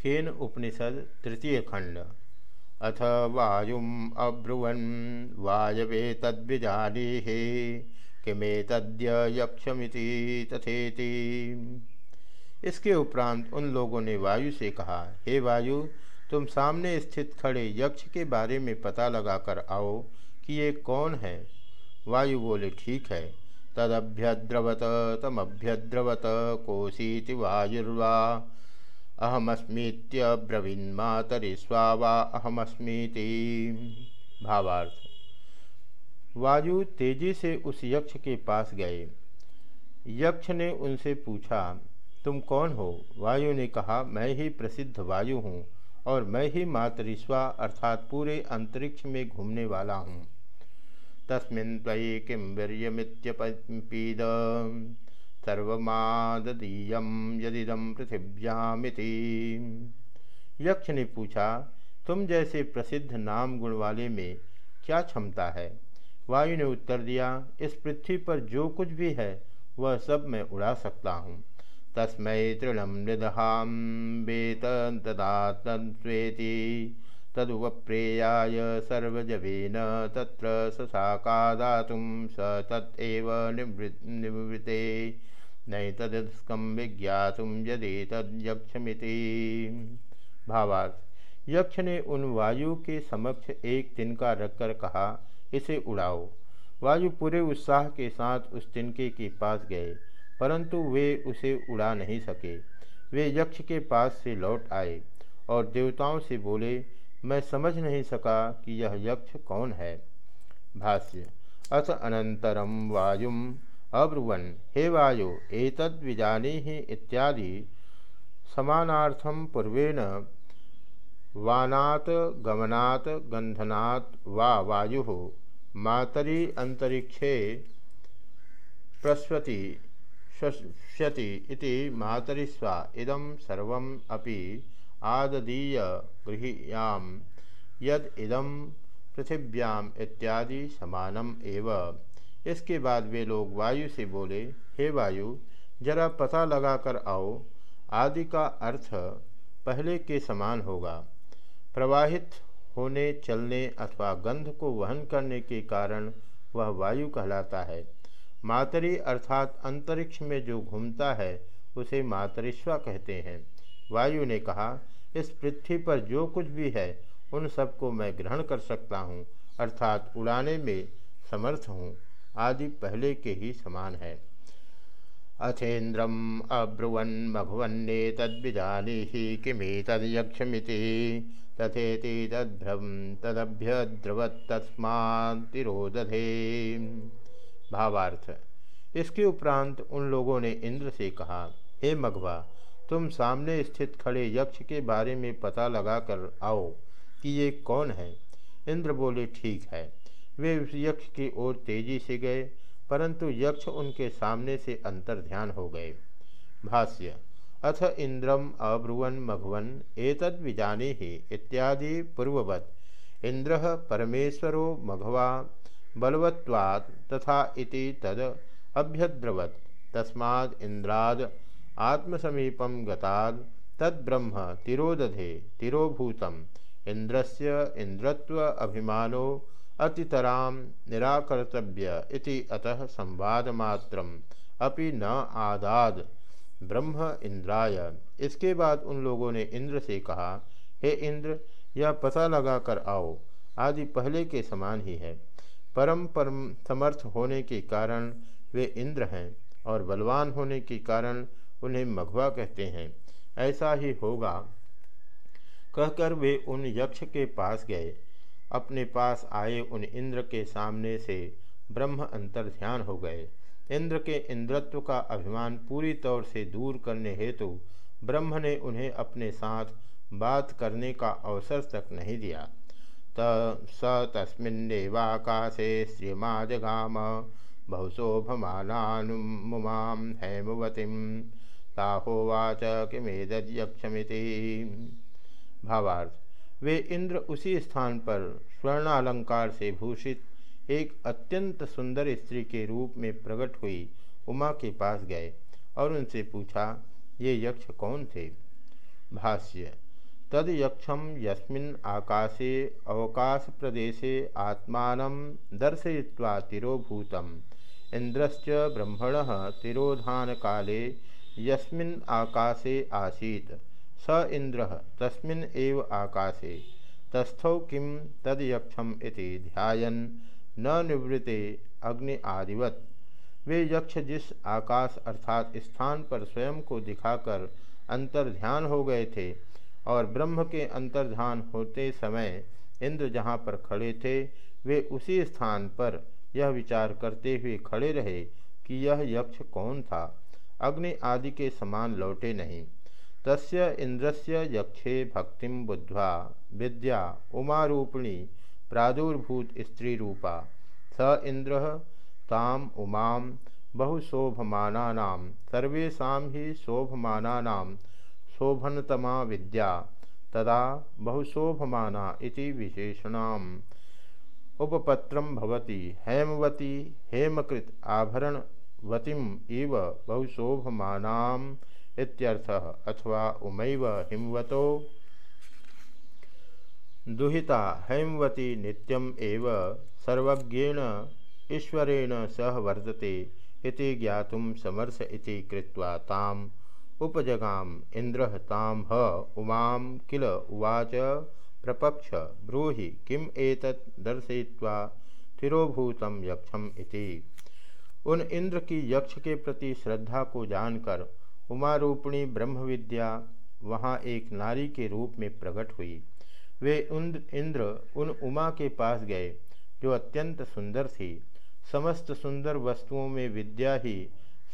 केन उपनिषद तृतीय खंड। अथ वायुम अब्रुवन, वायवे तद्विजानीहे किमे तद्य यक्षमिति तथेति। इसके उपरांत उन लोगों ने वायु से कहा, हे वायु, तुम सामने स्थित खड़े यक्ष के बारे में पता लगाकर आओ कि ये कौन है? वायु बोले, ठीक है। तदभ्यद्रवत, तमभ्यद्रवत कोशीति वायुर्वा अहमस्मीत्यब्रवीन्मातरि स्वावा अहमस्मीति। भावार्थ। वायु तेज़ी से उस यक्ष के पास गए। यक्ष ने उनसे पूछा, तुम कौन हो? वायु ने कहा, मैं ही प्रसिद्ध वायु हूँ और मैं ही मातरिस्वा अर्थात पूरे अंतरिक्ष में घूमने वाला हूँ। तस्मिन् त्वयि किं वीर्यमित्यपीद सर्वमादीयम यदिदम पृथिव्यामिति। यक्ष ने पूछा, तुम जैसे प्रसिद्ध नाम गुण वाले में क्या क्षमता है? वायु ने उत्तर दिया, इस पृथ्वी पर जो कुछ भी है, वह सब मैं उड़ा सकता हूँ। तस्मै तृणम निदहाम वेत तदात्वेति तदुवप्रेयाय सर्वजवेन तत्र ससाकादातुं स तत्व निवृत्ते नैतदस्कं विज्ञातुं यदि तद्यक्षमिति भावार्थ यक्ष ने उन वायु के समक्ष एक तिनका रखकर कहा, इसे उड़ाओ। वायु पूरे उत्साह के साथ उस तिनके के पास गए, परंतु वे उसे उड़ा नहीं सके। वे यक्ष के पास से लौट आए और देवताओं से बोले, मैं समझ नहीं सका कि यह यक्ष कौन है? भाष्य, अथ अनंतरम वायुम अब्रुवन, हे वायु, एतद विजानी ही इत्यादि समानार्थम पूर्वेण वानात, गमनात् गंधनात् वा वायु मातरी अंतरिक्षे प्रस्वती शस्यति इति मातरिस्वा इदम सर्वम अपि आददीय गृहियाम यद इदम पृथिव्याम इत्यादि समानम एव। इसके बाद वे लोग वायु से बोले, हे वायु, जरा पता लगाकर आओ, आदि का अर्थ पहले के समान होगा। प्रवाहित होने, चलने अथवा गंध को वहन करने के कारण वह वायु कहलाता है। मातरी अर्थात अंतरिक्ष में जो घूमता है, उसे मातरिश्वा कहते हैं। वायु ने कहा, इस पृथ्वी पर जो कुछ भी है, उन सबको मैं ग्रहण कर सकता हूँ, अर्थात उड़ाने में समर्थ हूँ। आदि पहले के ही समान है। अथेन्द्रम अब्रुवन मघवन्ने तद्विजानी ही किमी तदयक्षमिति तथेति तद्भ्रम तदभ्यद्रवत तस्मातिरोदधे भावार्थ, इसके उपरांत उन लोगों ने इंद्र से कहा, हे मघवा, तुम सामने स्थित खड़े यक्ष के बारे में पता लगाकर आओ कि ये कौन है? इंद्र बोले, ठीक है। वे उस यक्ष की ओर तेज़ी से गए, परंतु यक्ष उनके सामने से अंतर ध्यान हो गए। भाष्य, अथ इंद्रम अब्रुवन मघवन, एतद विजानी ही इत्यादि पूर्ववत। इंद्र परमेश्वरो मघवा बलवत्वात् तथा इति तद अभ्यद्रवत। तस्माद् इंद्राद आत्मसमीपम गताद तद्ब्रह्म तिरोदधे, तिरोभूतम। इंद्रस्य इंद्रत्व अभिमानो अतितराम निराकर्तव्य इति अतः संवादमात्रम अपि न आदाद। ब्रह्म इंद्राय। इसके बाद उन लोगों ने इंद्र से कहा, हे इंद्र, यह पता लगा कर आओ। आदि पहले के समान ही है। परम परम समर्थ होने के कारण वे इंद्र हैं और बलवान होने के कारण उन्हें मघवा कहते हैं। ऐसा ही होगा। कहकर वे उन यक्ष के पास गए। अपने पास आए उन इंद्र के सामने से ब्रह्म अंतर ध्यान हो गए। इंद्र के इंद्रत्व का अभिमान पूरी तौर से दूर करने हेतु ब्रह्म ने उन्हें अपने साथ बात करने का अवसर तक नहीं दिया। स तस्मिन्नेवाकाशे श्रीमाजगाम बहुशोभमानानुमुमां हेमवतीम ताहोवाच किमेदयक्षमिति भावार्थ। वे इंद्र उसी स्थान पर स्वर्णालंकार से भूषित एक अत्यंत सुंदर स्त्री के रूप में प्रकट हुई उमा के पास गए और उनसे पूछा, ये यक्ष कौन थे? भाष्य, तद यक्षम यस्मिन् आकाशे अवकाश प्रदेशे आत्मान दर्शय्वा तिरोभूतम। इंद्रश्च ब्रह्मण तिरोधान काले यस्मिन् आकाशे आसीत्। स इंद्र तस्मिन् एव आकाशे। तस्थौ किं तदयक्षम इति ध्यान न निवृत्ते अग्नि आदिवत। वे यक्ष जिस आकाश अर्थात स्थान पर स्वयं को दिखाकर अंतर्ध्यान हो गए थे और ब्रह्म के अंतर्धान होते समय इंद्र जहाँ पर खड़े थे, वे उसी स्थान पर यह विचार करते हुए खड़े रहे कि यह यक्ष कौन था। अग्नि आदि के समान लौटे नहीं। तस्य इंद्रस्य यक्षे भक्ति बुद्ध्वा विद्या उमारूपिणी प्रादुर्भूत स्त्री रूपा स इंद्र ताम उमाम बहुशोभमाना सर्वेशा ही शोभमाना शोभनतमा विद्या, तदा बहुशोभमाना इति विशेषणाम। उपपत्रम भवति, हेमवती, हेमकृत आभरणवतीम इव इत्यर्थः अथवा उमैव हिमवतो दुहिता हेमवती नित्यम एव सर्वज्ञेन ईश्वरेण सह वर्तते इति ज्ञातुम समर्थ इति कृत्वा ताम उपजगाम इंद्र ताम ह उमां किल उवाच प्रपक्ष ब्रूहि किम एतत् दर्शयित्वा तिरोभूतम यक्षम इति। उन इंद्र की यक्ष के प्रति श्रद्धा को जानकर उमारूपिणी ब्रह्म विद्या वहाँ एक नारी के रूप में प्रकट हुई। वे इंद्र उन उमा के पास गए, जो अत्यंत सुंदर थी। समस्त सुंदर वस्तुओं में विद्या ही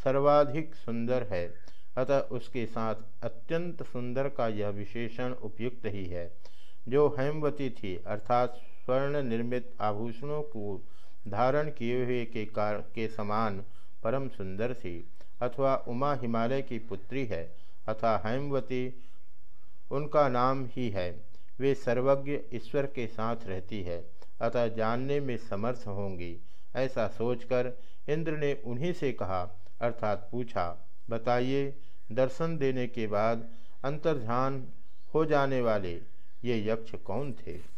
सर्वाधिक सुंदर है। अतः उसके साथ अत्यंत सुंदर का यह विशेषण उपयुक्त ही है। जो हेमवती थी, अर्थात स्वर्ण निर्मित आभूषणों को धारण किए हुए के कार के समान परम सुंदर थी। अथवा उमा हिमालय की पुत्री है, अथा हेमवती उनका नाम ही है। वे सर्वज्ञ ईश्वर के साथ रहती है, अतः जानने में समर्थ होंगी। ऐसा सोचकर इंद्र ने उन्हीं से कहा, अर्थात पूछा, बताइए, दर्शन देने के बाद अंतर्ध्यान हो जाने वाले ये यक्ष कौन थे?